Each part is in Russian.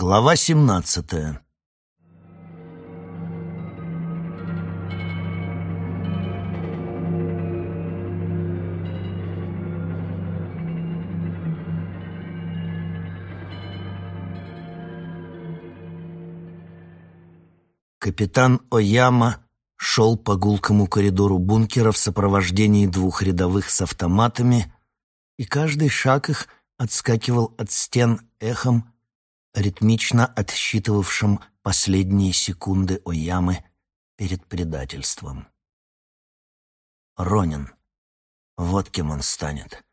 Глава семнадцатая. Капитан Ояма шел по гулкому коридору бункера в сопровождении двух рядовых с автоматами, и каждый шаг их отскакивал от стен эхом, ритмично отсчитывавшим последние секунды Оямы перед предательством. Ронин. Вот кем он станет.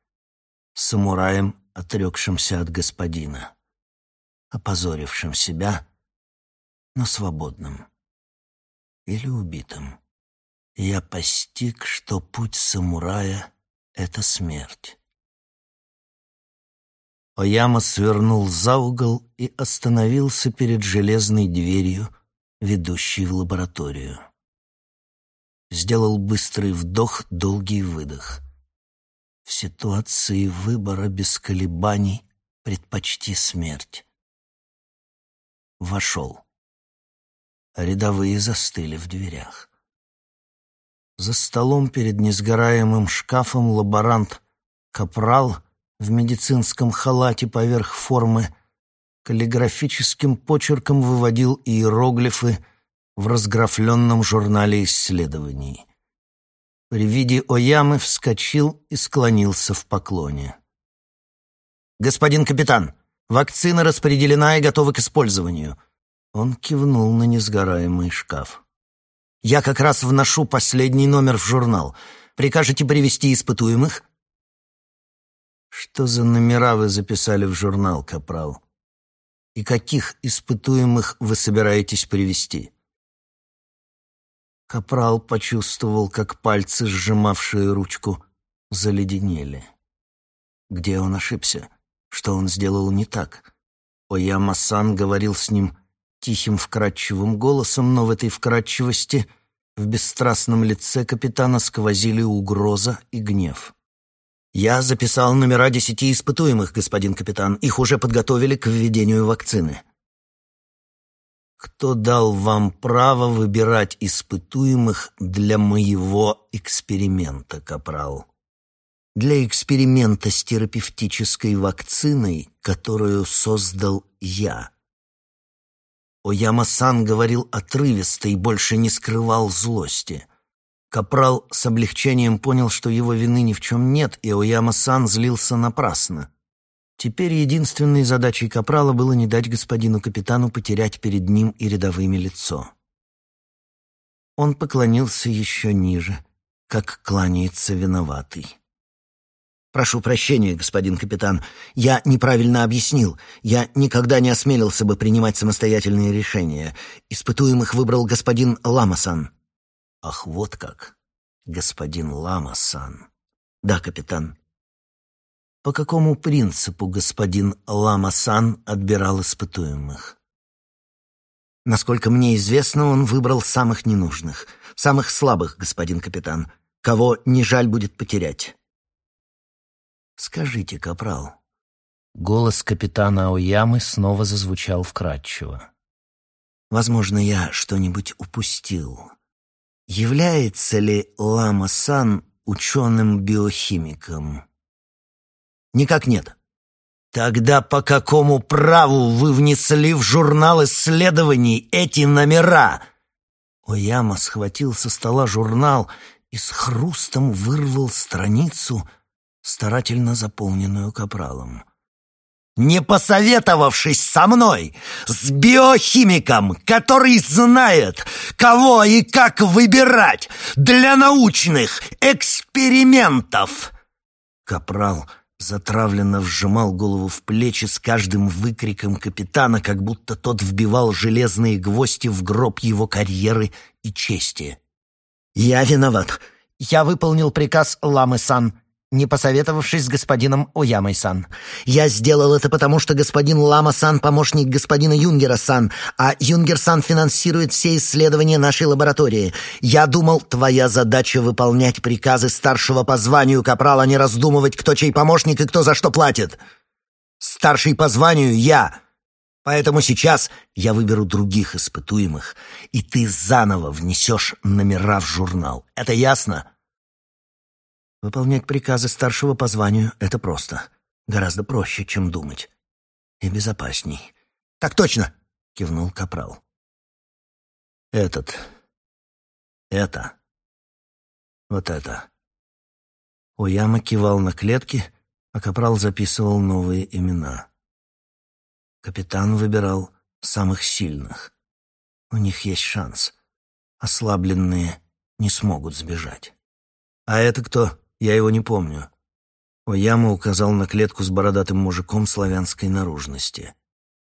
Самураем, отрекшимся от господина. Опозорившим себя, но свободным или убитым. Я постиг, что путь самурая — это смерть. Ояма свернул за угол и остановился перед железной дверью, ведущей в лабораторию. Сделал быстрый вдох, долгий выдох. В ситуации выбора без колебаний предпочти смерть. Вошел. Рядовые застыли в дверях. За столом перед несгораемым шкафом лаборант Капрал в медицинском халате поверх формы каллиграфическим почерком выводил иероглифы в разграфленном журнале исследований. При виде Оямы вскочил и склонился в поклоне. «Господин капитан, вакцина распределена и готова к использованию. Он кивнул на несгораемый шкаф. «Я как раз вношу последний номер в журнал. Прикажете привести испытуемых?» «Что за номера вы записали в журнал, Капрал? И каких испытуемых вы собираетесь привести?» Капрал почувствовал, как пальцы, сжимавшие ручку, заледенели. Где он ошибся? Что он сделал не так? Ояма-сан говорил с ним тихим вкрадчивым голосом, но в этой вкрадчивости в бесстрастном лице капитана сквозили угроза и гнев. «Я записал номера десяти испытуемых, господин капитан. Их уже подготовили к введению вакцины». «Кто дал вам право выбирать испытуемых для моего эксперимента, капрал?» «Для эксперимента с терапевтической вакциной, которую создал я», Ояма-сан говорил отрывисто и больше не скрывал злости. Капрал с облегчением понял, что его вины ни в чем нет, и Ояма-сан злился напрасно. Теперь единственной задачей Капрала было не дать господину капитану потерять перед ним и рядовыми лицо. Он поклонился еще ниже, как кланяется виноватый. «Прошу прощения, господин капитан. Я неправильно объяснил. Я никогда не осмелился бы принимать самостоятельные решения. Испытуемых выбрал господин Ламасан». «Ах, вот как! Господин Ламасан». «Да, капитан». «По какому принципу господин Ламасан отбирал испытуемых?» «Насколько мне известно, он выбрал самых ненужных, самых слабых, господин капитан, кого не жаль будет потерять». «Скажите, капрал». Голос капитана Оямы снова зазвучал вкратчиво. «Возможно, я что-нибудь упустил. Является ли Лама-сан ученым-биохимиком?» «Никак нет». «Тогда по какому праву вы внесли в журнал исследований эти номера?» Ояма схватил со стола журнал и с хрустом вырвал страницу — старательно заполненную капралом. «Не посоветовавшись со мной, с биохимиком, который знает, кого и как выбирать для научных экспериментов!» Капрал затравленно вжимал голову в плечи с каждым выкриком капитана, как будто тот вбивал железные гвозди в гроб его карьеры и чести. «Я виноват. Я выполнил приказ Ламы-сан не посоветовавшись с господином Оямой-сан. Я сделал это потому, что господин Лама-сан — помощник господина Юнгера-сан, а Юнгер-сан финансирует все исследования нашей лаборатории. Я думал, твоя задача — выполнять приказы старшего по званию капрала, не раздумывать, кто чей помощник и кто за что платит. Старший по званию — я. Поэтому сейчас я выберу других испытуемых, и ты заново внесешь номера в журнал. Это ясно?» Выполнять приказы старшего по званию — это просто. Гораздо проще, чем думать. И безопасней. «Так точно!» — кивнул Капрал. «Этот. Это. Вот это». Уяма кивал на клетки, а Капрал записывал новые имена. Капитан выбирал самых сильных. У них есть шанс. Ослабленные не смогут сбежать. «А это кто?» Я его не помню. Ояма указал на клетку с бородатым мужиком славянской наружности.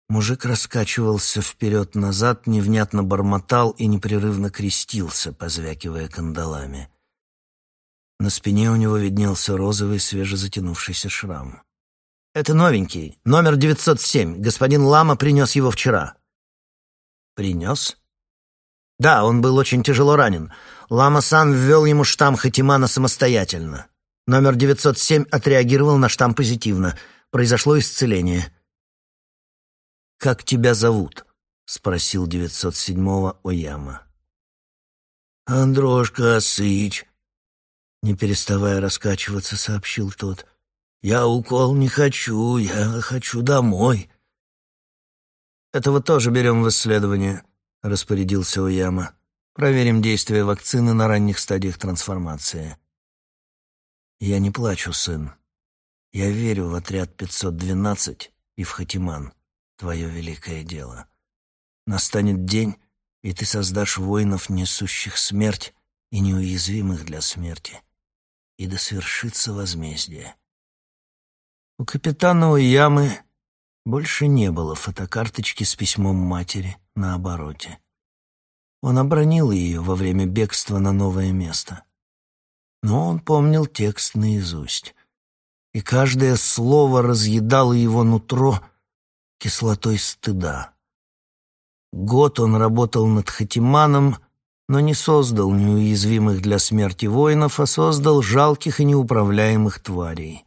Мужик раскачивался вперед-назад, невнятно бормотал и непрерывно крестился, позвякивая кандалами. На спине у него виднелся розовый свежезатянувшийся шрам. «Это новенький, номер 907. Господин Лама принес его вчера». «Принес?» «Да, он был очень тяжело ранен. Лама-сан ввел ему штамм Хатимана самостоятельно. Номер 907 отреагировал на штамм позитивно. Произошло исцеление. «Как тебя зовут?» — спросил 907-го Ояма. «Андрошка Осыч», — не переставая раскачиваться, сообщил тот. «Я укол не хочу, я хочу домой». «Этого тоже берем в исследование», — распорядился Ояма. Проверим действие вакцины на ранних стадиях трансформации. Я не плачу, сын. Я верю в отряд 512 и в Хатиман, твое великое дело. Настанет день, и ты создашь воинов, несущих смерть и неуязвимых для смерти. И да свершится возмездие. У капитана Уямы больше не было фотокарточки с письмом матери на обороте. Он обронил ее во время бегства на новое место. Но он помнил текст наизусть, и каждое слово разъедало его нутро кислотой стыда. Год он работал над Хатиманом, но не создал неуязвимых для смерти воинов, а создал жалких и неуправляемых тварей.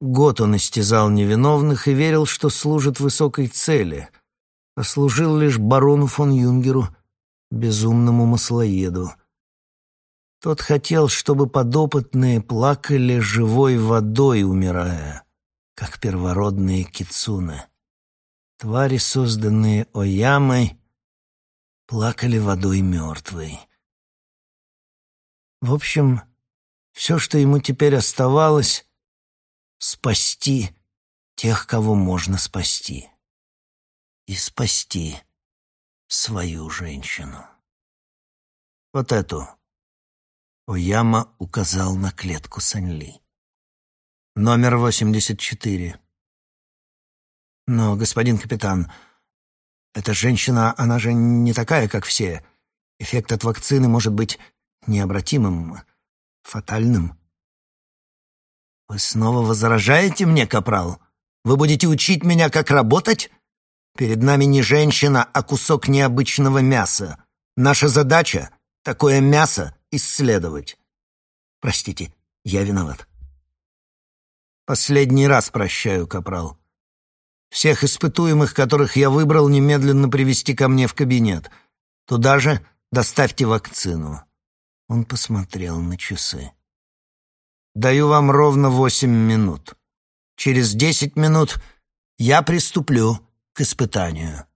Год он истязал невиновных и верил, что служит высокой цели, а служил лишь барону фон Юнгеру безумному маслоеду. Тот хотел, чтобы подопытные плакали живой водой, умирая, как первородные кицуны. Твари, созданные Оямой, плакали водой мертвой. В общем, все, что ему теперь оставалось — спасти тех, кого можно спасти. И спасти свою женщину. Вот эту. Ояма указал на клетку Саньли. Номер 84. Но, господин капитан, эта женщина, она же не такая, как все. Эффект от вакцины может быть необратимым, фатальным. Вы снова возражаете мне, капрал? Вы будете учить меня, как работать? Перед нами не женщина, а кусок необычного мяса. Наша задача — такое мясо исследовать. Простите, я виноват. Последний раз прощаю, капрал. Всех испытуемых, которых я выбрал, немедленно привести ко мне в кабинет. Туда же доставьте вакцину. Он посмотрел на часы. Даю вам ровно восемь минут. Через десять минут я приступлю к испытанию.